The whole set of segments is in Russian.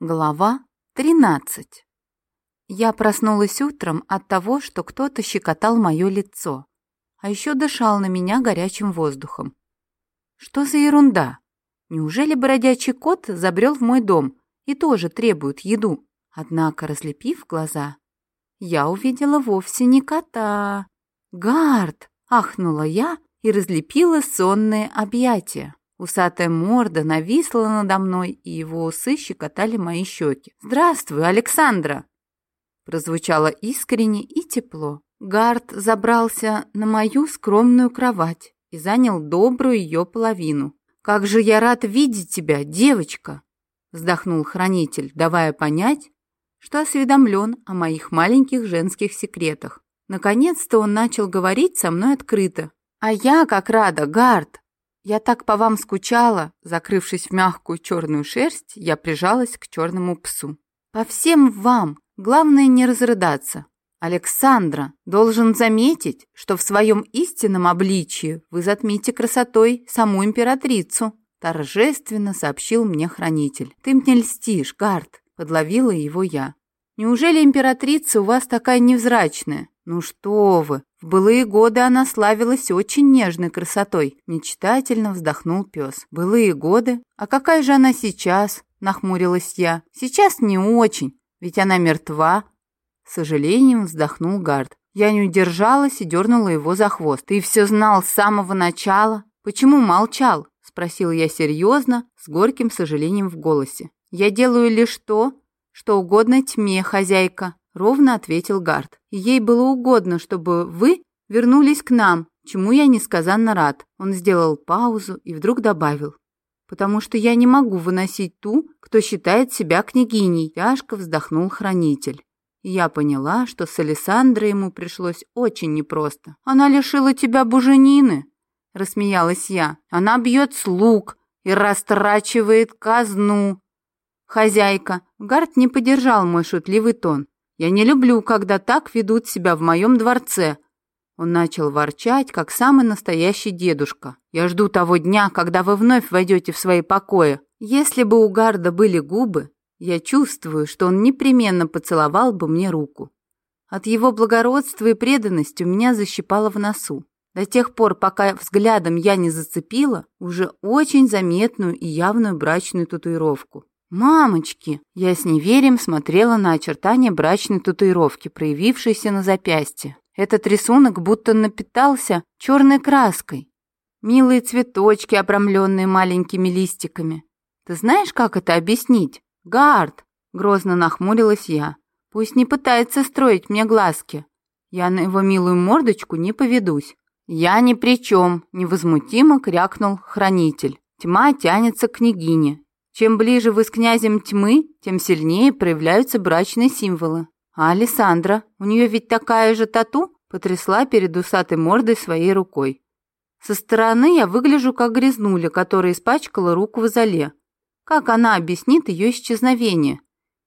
Глава 13. Я проснулась утром от того, что кто-то щекотал мое лицо, а еще дышал на меня горячим воздухом. Что за ерунда? Неужели бродячий кот забрел в мой дом и тоже требует еду? Однако, разлепив глаза, я увидела вовсе не кота. «Гард!» — ахнула я и разлепила сонные объятия. Усатая морда нависла надо мной, и его усы щекотали мои щеки. «Здравствуй, Александра!» Прозвучало искренне и тепло. Гард забрался на мою скромную кровать и занял добрую ее половину. «Как же я рад видеть тебя, девочка!» Вздохнул хранитель, давая понять, что осведомлен о моих маленьких женских секретах. Наконец-то он начал говорить со мной открыто. «А я как рада, Гард!» «Я так по вам скучала!» Закрывшись в мягкую черную шерсть, я прижалась к черному псу. «По всем вам! Главное не разрыдаться!» «Александра, должен заметить, что в своем истинном обличии вы затмите красотой саму императрицу», торжественно сообщил мне хранитель. «Ты мне льстишь, Гард», — подловила его я. «Неужели императрица у вас такая невзрачная? Ну что вы, в былые годы она славилась очень нежной красотой, мечтательно вздохнул пес. Былые годы? А какая же она сейчас? Нахмурилась я. Сейчас не очень, ведь она мертва. С сожалением вздохнул Гард. Я не удержалась и дернула его за хвост. Ты все знал с самого начала? Почему молчал? Спросил я серьезно, с горьким сожалением в голосе. Я делаю лишь то, что угодно тьме, хозяйка. Ровно ответил Гард. Ей было угодно, чтобы вы вернулись к нам, чему я несказанно рад. Он сделал паузу и вдруг добавил. «Потому что я не могу выносить ту, кто считает себя княгиней», — тяжко вздохнул хранитель. Я поняла, что с Александрой ему пришлось очень непросто. «Она лишила тебя буженины», — рассмеялась я. «Она бьет слуг и растрачивает казну». «Хозяйка», — Гард не поддержал мой шутливый тон. Я не люблю, когда так ведут себя в моем дворце». Он начал ворчать, как самый настоящий дедушка. «Я жду того дня, когда вы вновь войдете в свои покои. Если бы у Гарда были губы, я чувствую, что он непременно поцеловал бы мне руку. От его благородства и преданности у меня защипало в носу. До тех пор, пока взглядом я не зацепила уже очень заметную и явную брачную татуировку. «Мамочки!» Я с неверием смотрела на очертания брачной татуировки, проявившейся на запястье. Этот рисунок будто напитался черной краской. Милые цветочки, обрамленные маленькими листиками. Ты знаешь, как это объяснить? Гард! Грозно нахмурилась я. Пусть не пытается строить мне глазки. Я на его милую мордочку не поведусь. Я ни при чем, невозмутимо крякнул хранитель. Тьма тянется к княгине, чем ближе вы с князем тьмы, тем сильнее проявляются брачные символы. А Александра, у нее ведь такая же тату, потрясла перед усатой мордой своей рукой. Со стороны я выгляжу как грязнуля, которая испачкала руку в зале. Как она объяснит ее исчезновение?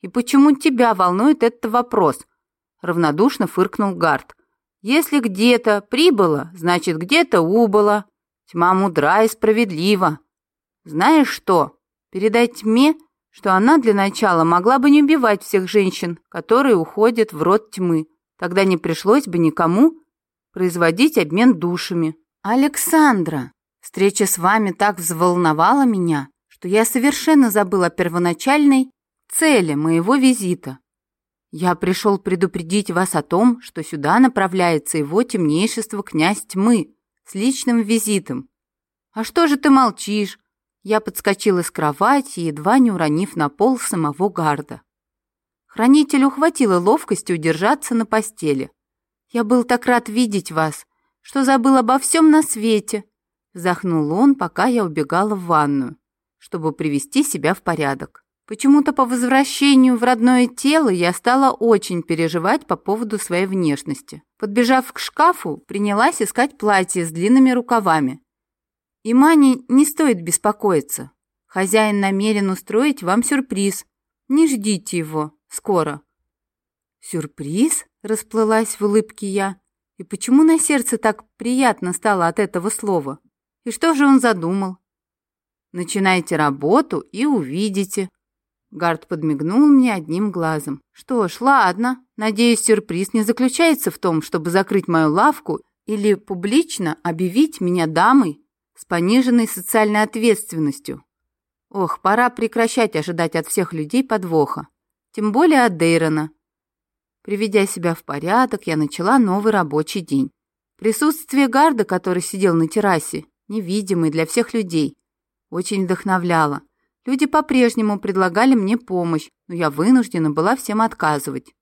И почему тебя волнует этот вопрос? Равнодушно фыркнул Гард. Если где-то прибыло, значит где-то убыло. Тьма мудра и справедлива. Знаешь что? Передать тьме, что она для начала могла бы не убивать всех женщин, которые уходят в рот тьмы. Тогда не пришлось бы никому производить обмен душами. Александра, встреча с вами так взволновала меня, что я совершенно забыла о первоначальной цели моего визита. Я пришел предупредить вас о том, что сюда направляется его темнейшество князь тьмы с личным визитом. А что же ты молчишь? Я подскочила с кровати, едва не уронив на пол самого гарда. Хранителю хватило ловкости удержаться на постели. «Я был так рад видеть вас, что забыл обо всем на свете», вздохнул он, пока я убегала в ванную, чтобы привести себя в порядок. Почему-то по возвращению в родное тело я стала очень переживать по поводу своей внешности. Подбежав к шкафу, принялась искать платье с длинными рукавами, и Мане не стоит беспокоиться. Хозяин намерен устроить вам сюрприз. Не ждите его. Скоро. Сюрприз? Расплылась в улыбке я. И почему на сердце так приятно стало от этого слова? И что же он задумал? Начинайте работу и увидите. Гард подмигнул мне одним глазом. Что ж, ладно. Надеюсь, сюрприз не заключается в том, чтобы закрыть мою лавку или публично объявить меня дамой с пониженной социальной ответственностью. Ох, пора прекращать ожидать от всех людей подвоха. Тем более от Дейрона. Приведя себя в порядок, я начала новый рабочий день. Присутствие гарда, который сидел на террасе, невидимый для всех людей, очень вдохновляло. Люди по-прежнему предлагали мне помощь, но я вынуждена была всем отказывать.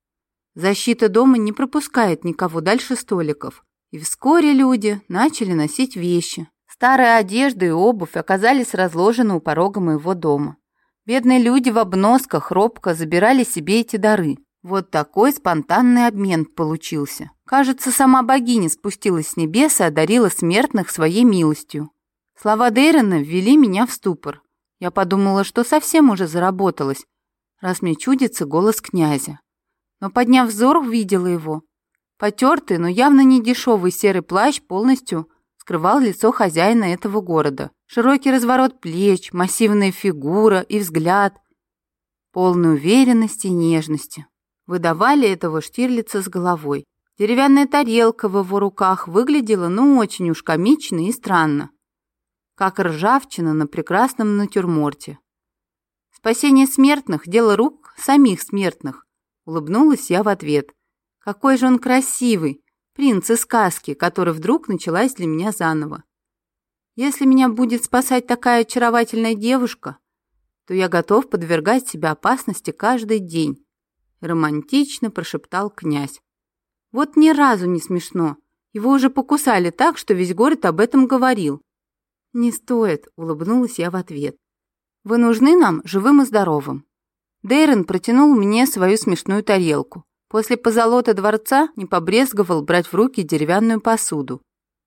Защита дома не пропускает никого дальше столиков. И вскоре люди начали носить вещи. Старая одежда и обувь оказались разложены у порога моего дома. Бедные люди в обносках робко забирали себе эти дары. Вот такой спонтанный обмен получился. Кажется, сама богиня спустилась с небес и одарила смертных своей милостью. Слова Дейрона ввели меня в ступор. Я подумала, что совсем уже заработалась, раз мне чудится голос князя. Но, подняв взор, увидела его. Потертый, но явно не дешевый серый плащ полностью скрывал лицо хозяина этого города. Широкий разворот плеч, массивная фигура и взгляд, полной уверенности и нежности. Выдавали этого Штирлица с головой. Деревянная тарелка в его руках выглядела ну очень уж комично и странно как ржавчина на прекрасном натюрморте. Спасение смертных – дело рук самих смертных. Улыбнулась я в ответ. Какой же он красивый, принц из сказки, который вдруг началась для меня заново. Если меня будет спасать такая очаровательная девушка, то я готов подвергать себя опасности каждый день. Романтично прошептал князь. Вот ни разу не смешно. Его уже покусали так, что весь город об этом говорил. «Не стоит», — улыбнулась я в ответ. «Вы нужны нам живым и здоровым». Дейрон протянул мне свою смешную тарелку. После позолота дворца не побрезговал брать в руки деревянную посуду.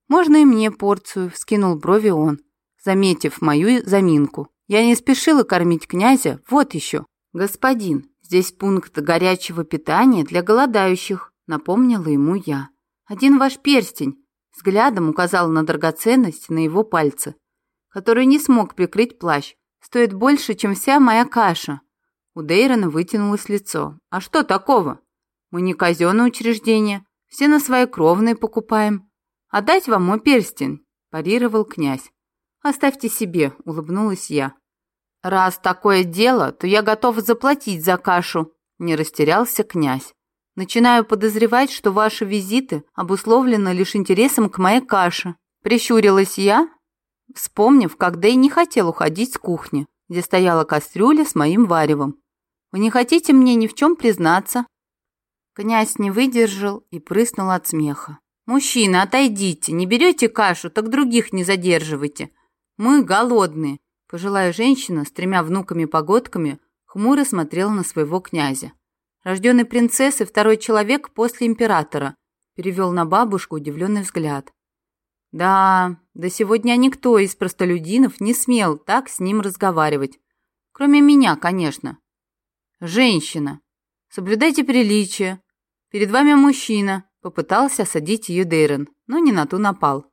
«Можно и мне порцию», — вскинул брови он, заметив мою заминку. Я не спешила кормить князя, вот еще. «Господин, здесь пункт горячего питания для голодающих», — напомнила ему я. «Один ваш перстень, Взглядом указал на драгоценность на его пальце, который не смог прикрыть плащ. Стоит больше, чем вся моя каша. У Дейрона вытянулось лицо. А что такого? Мы не казенное учреждение, все на свои кровные покупаем. Отдать вам мой перстень, парировал князь. Оставьте себе, улыбнулась я. Раз такое дело, то я готов заплатить за кашу, не растерялся князь. Начинаю подозревать, что ваши визиты обусловлены лишь интересом к моей каше. Прищурилась я, вспомнив, как Дэй не хотел уходить с кухни, где стояла кастрюля с моим варевом. Вы не хотите мне ни в чем признаться?» Князь не выдержал и прыснул от смеха. «Мужчина, отойдите, не берете кашу, так других не задерживайте. Мы голодные». Пожилая женщина с тремя внуками-погодками хмуро смотрела на своего князя. Рожденный принцессой второй человек после императора, перевел на бабушку удивленный взгляд. Да, до сегодня никто из простолюдинов не смел так с ним разговаривать. Кроме меня, конечно. Женщина. Соблюдайте приличие. Перед вами мужчина. Попытался осадить ее Дейрон, но не на ту напал.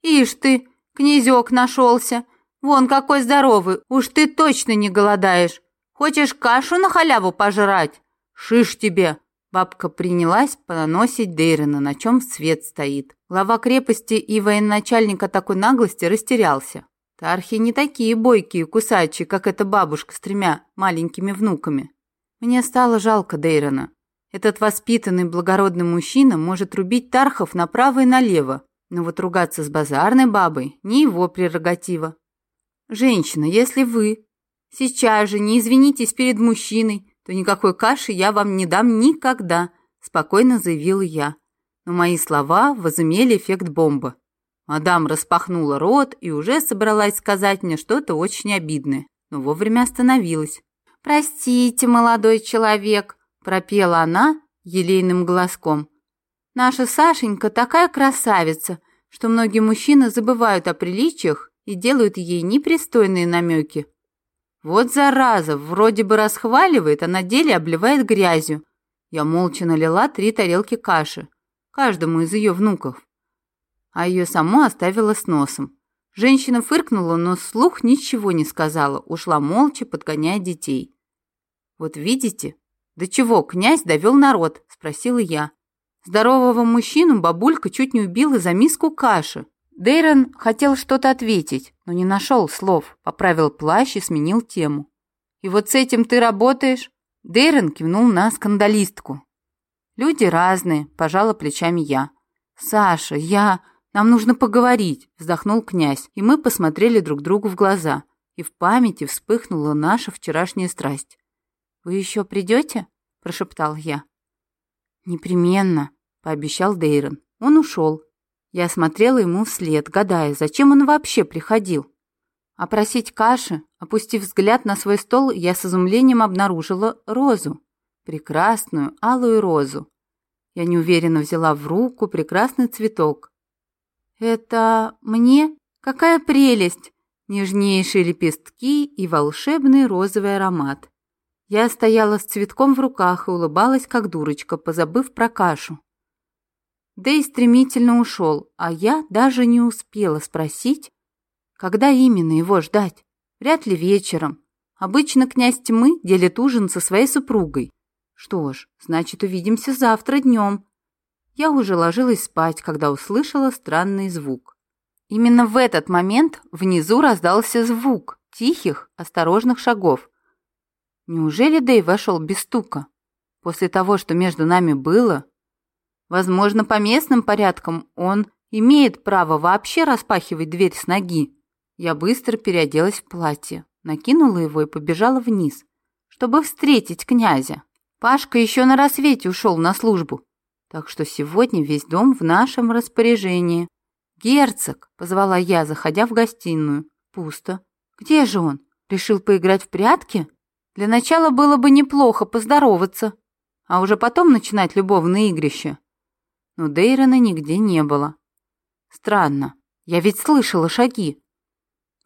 Ишь ты, князек нашелся. Вон какой здоровый, уж ты точно не голодаешь. Хочешь кашу на халяву пожрать? «Шиш тебе!» Бабка принялась поносить Дейрена, на чем свет стоит. Глава крепости и военачальника такой наглости растерялся. Тархи не такие бойкие кусачие, как эта бабушка с тремя маленькими внуками. Мне стало жалко Дейрена. Этот воспитанный благородный мужчина может рубить тархов направо и налево, но вот ругаться с базарной бабой не его прерогатива. Женщина, если вы сейчас же не извинитесь перед мужчиной, то никакой каши я вам не дам никогда», – спокойно заявила я. Но мои слова возымели эффект бомбы. Мадам распахнула рот и уже собралась сказать мне что-то очень обидное, но вовремя остановилась. «Простите, молодой человек», – пропела она елейным голоском. «Наша Сашенька такая красавица, что многие мужчины забывают о приличиях и делают ей непристойные намеки. Вот зараза, вроде бы расхваливает, а на деле обливает грязью. Я молча налила три тарелки каши, каждому из ее внуков. А ее саму оставила с носом. Женщина фыркнула, но слух ничего не сказала, ушла молча, подгоняя детей. Вот видите? До чего князь довел народ, спросила я. Здорового мужчину бабулька чуть не убила за миску каши. Дейрон хотел что-то ответить, но не нашел слов, поправил плащ и сменил тему. «И вот с этим ты работаешь?» Дейрон кивнул на скандалистку. «Люди разные», – пожала плечами я. «Саша, я... Нам нужно поговорить», – вздохнул князь, и мы посмотрели друг другу в глаза, и в памяти вспыхнула наша вчерашняя страсть. «Вы еще придете?» – прошептал я. «Непременно», – пообещал Дейрон. Он ушел. Я смотрела ему вслед, гадая, зачем он вообще приходил. А просить каши, опустив взгляд на свой стол, я с изумлением обнаружила розу. Прекрасную алую розу. Я неуверенно взяла в руку прекрасный цветок. «Это мне? Какая прелесть!» Нежнейшие лепестки и волшебный розовый аромат. Я стояла с цветком в руках и улыбалась, как дурочка, позабыв про кашу. Дэй стремительно ушел, а я даже не успела спросить, когда именно его ждать? Вряд ли вечером. Обычно князь тьмы делит ужин со своей супругой. Что ж, значит, увидимся завтра днем. Я уже ложилась спать, когда услышала странный звук. Именно в этот момент внизу раздался звук тихих, осторожных шагов. Неужели Дэй вошел без стука? После того, что между нами было? Возможно, по местным порядкам он имеет право вообще распахивать дверь с ноги. Я быстро переоделась в платье, накинула его и побежала вниз, чтобы встретить князя. Пашка еще на рассвете ушел на службу, так что сегодня весь дом в нашем распоряжении. «Герцог!» — позвала я, заходя в гостиную. «Пусто. Где же он? Решил поиграть в прятки? Для начала было бы неплохо поздороваться, а уже потом начинать любовное игрище». Но Дейрона нигде не было. Странно, я ведь слышала шаги.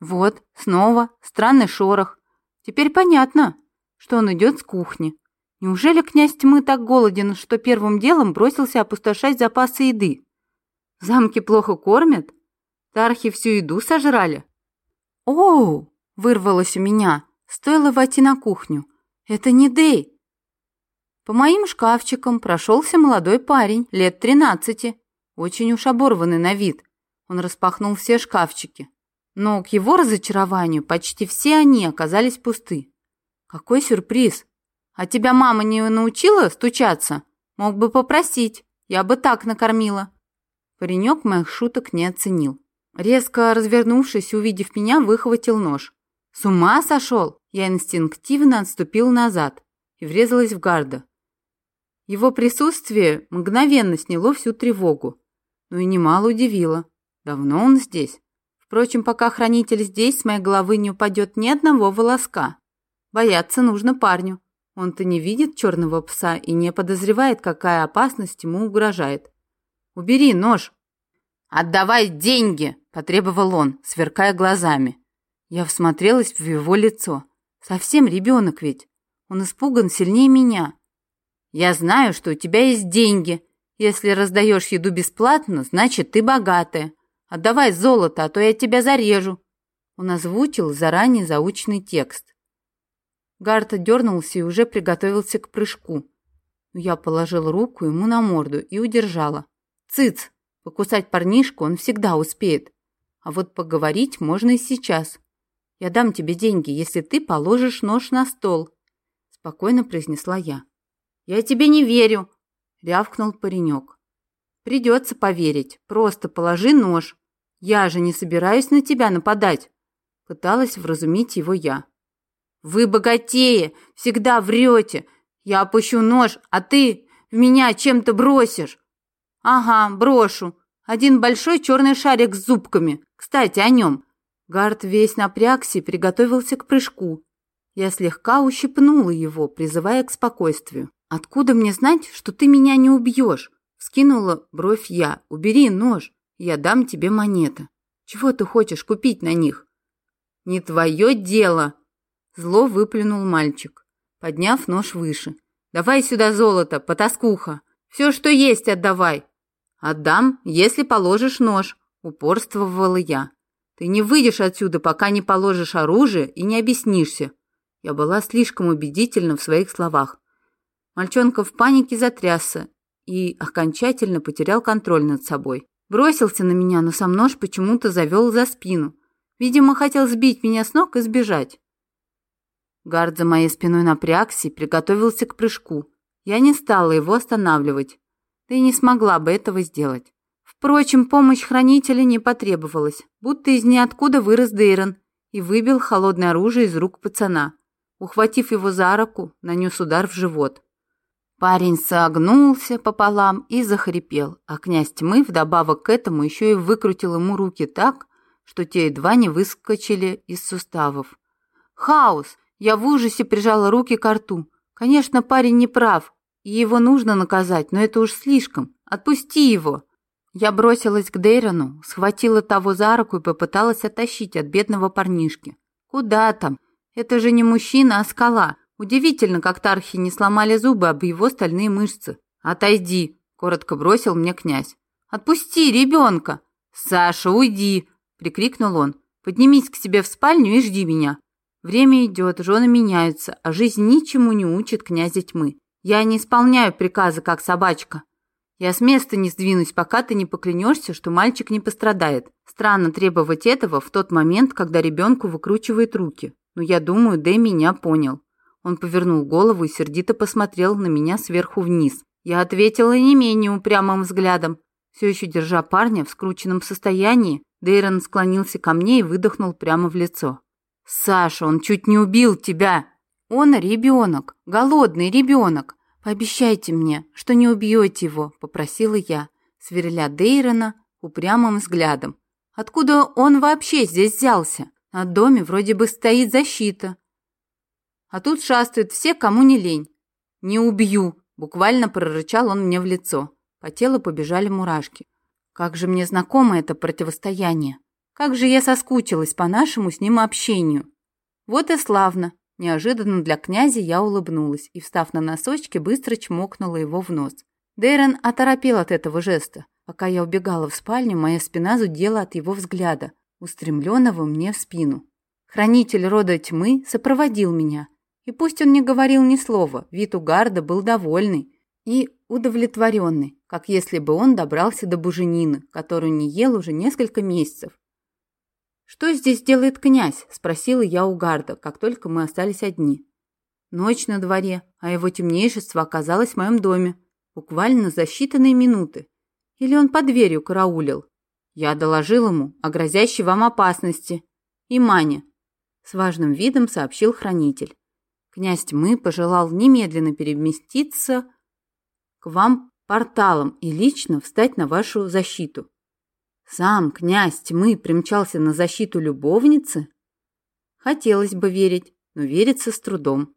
Вот, снова странный шорох. Теперь понятно, что он идет с кухни. Неужели князь тьмы так голоден, что первым делом бросился опустошать запасы еды? В замке плохо кормят? Тархи всю еду сожрали? Оу! Вырвалось у меня. Стоило войти на кухню. Это не Дэй. По моим шкафчикам прошелся молодой парень, лет тринадцати, очень уж оборванный на вид. Он распахнул все шкафчики. Но к его разочарованию почти все они оказались пусты. Какой сюрприз! А тебя мама не научила стучаться? Мог бы попросить, я бы так накормила. Паренек моих шуток не оценил. Резко развернувшись, увидев меня, выхватил нож. С ума сошел? Я инстинктивно отступил назад и врезалась в гарда. Его присутствие мгновенно сняло всю тревогу, но и немало удивило. Давно он здесь? Впрочем, пока хранитель здесь, с моей головы не упадет ни одного волоска. Бояться нужно парню. Он-то не видит черного пса и не подозревает, какая опасность ему угрожает. «Убери нож!» «Отдавай деньги!» – потребовал он, сверкая глазами. Я всмотрелась в его лицо. Совсем ребенок ведь. Он испуган сильнее меня. «Я знаю, что у тебя есть деньги. Если раздаешь еду бесплатно, значит, ты богатая. Отдавай золото, а то я тебя зарежу!» Он озвучил заранее заученный текст. Гарта дернулся и уже приготовился к прыжку. Но я положил руку ему на морду и удержала. «Цыц! Покусать парнишку он всегда успеет. А вот поговорить можно и сейчас. Я дам тебе деньги, если ты положишь нож на стол», — спокойно произнесла я. «Я тебе не верю», — рявкнул паренек. «Придется поверить. Просто положи нож. Я же не собираюсь на тебя нападать, пыталась вразумить его я. Вы богатеи, всегда врете. Я опущу нож, а ты в меня чем-то бросишь. Ага, брошу. Один большой черный шарик с зубками. Кстати, о нем. Гард весь напрягся и приготовился к прыжку. Я слегка ущипнула его, призывая к спокойствию. «Откуда мне знать, что ты меня не убьешь?» Скинула бровь я. «Убери нож я дам тебе монеты. Чего ты хочешь купить на них? Не твое дело, зло выплюнул мальчик, подняв нож выше. Давай сюда золото, потаскуха. Все, что есть, отдавай. Отдам, если положишь нож, упорствовала я. Ты не выйдешь отсюда, пока не положишь оружие и не объяснишься. Я была слишком убедительна в своих словах. Мальчонка в панике затрясся и окончательно потерял контроль над собой. Бросился на меня, но сам нож почему-то завел за спину. Видимо, хотел сбить меня с ног и сбежать. Гард за моей спиной напрягся и приготовился к прыжку. Я не стала его останавливать, да и не смогла бы этого сделать. Впрочем, помощь хранителя не потребовалась, будто из ниоткуда вырос Дейрон и выбил холодное оружие из рук пацана. Ухватив его за руку, нанес удар в живот. Парень согнулся пополам и захрипел, а князь тьмы вдобавок к этому еще и выкрутил ему руки так, что те едва не выскочили из суставов. «Хаос!» Я в ужасе прижала руки к рту. Конечно, парень не прав, и его нужно наказать, но это уж слишком. Отпусти его!» Я бросилась к Дейрону, схватила того за руку и попыталась оттащить от бедного парнишки. «Куда там? Это же не мужчина, а скала. Удивительно, как тархи не сломали зубы об его стальные мышцы. «Отойди!» – коротко бросил мне князь. «Отпусти ребенка!» «Саша, уйди!» – прикрикнул он. «Поднимись к себе в спальню и жди меня». Время идет, жены меняются, а жизнь ничему не учит князя тьмы. Я не исполняю приказы, как собачка. Я с места не сдвинусь, пока ты не поклянешься, что мальчик не пострадает. Странно требовать этого в тот момент, когда ребенку выкручивает руки. Но я думаю, Дэй меня понял. Он повернул голову и сердито посмотрел на меня сверху вниз. Я ответила не менее упрямым взглядом. Все еще держа парня в скрученном состоянии, Дейрон склонился ко мне и выдохнул прямо в лицо. «Саша, он чуть не убил тебя!» «Он ребенок, голодный ребенок. Пообещайте мне, что не убьете его», — попросила я, сверля Дейрона упрямым взглядом. «Откуда он вообще здесь взялся? На доме вроде бы стоит защита, а тут шастают все, кому не лень. «Не убью!» – буквально прорычал он мне в лицо. По телу побежали мурашки. Как же мне знакомо это противостояние. Как же я соскучилась по нашему с ним общению. Вот и славно. Неожиданно для князя я улыбнулась и, встав на носочки, быстро чмокнула его в нос. Дейрон оторопел от этого жеста. Пока я убегала в спальню, моя спина зудела от его взгляда, устремленного мне в спину. Хранитель рода тьмы сопроводил меня, и пусть он не говорил ни слова, вид у Гарда был довольный и удовлетворенный, как если бы он добрался до буженины, которую не ел уже несколько месяцев. «Что здесь делает князь?» – спросила я у Гарда, как только мы остались одни. Ночь на дворе, а его темнейшество оказалось в моем доме, буквально за считанные минуты. Или он под дверью караулил. Я доложил ему о грозящей вам опасности. И Мане. С важным видом сообщил хранитель. Князь тьмы пожелал немедленно переместиться к вам порталом и лично встать на вашу защиту. Сам князь тьмы примчался на защиту любовницы? Хотелось бы верить, но верится с трудом.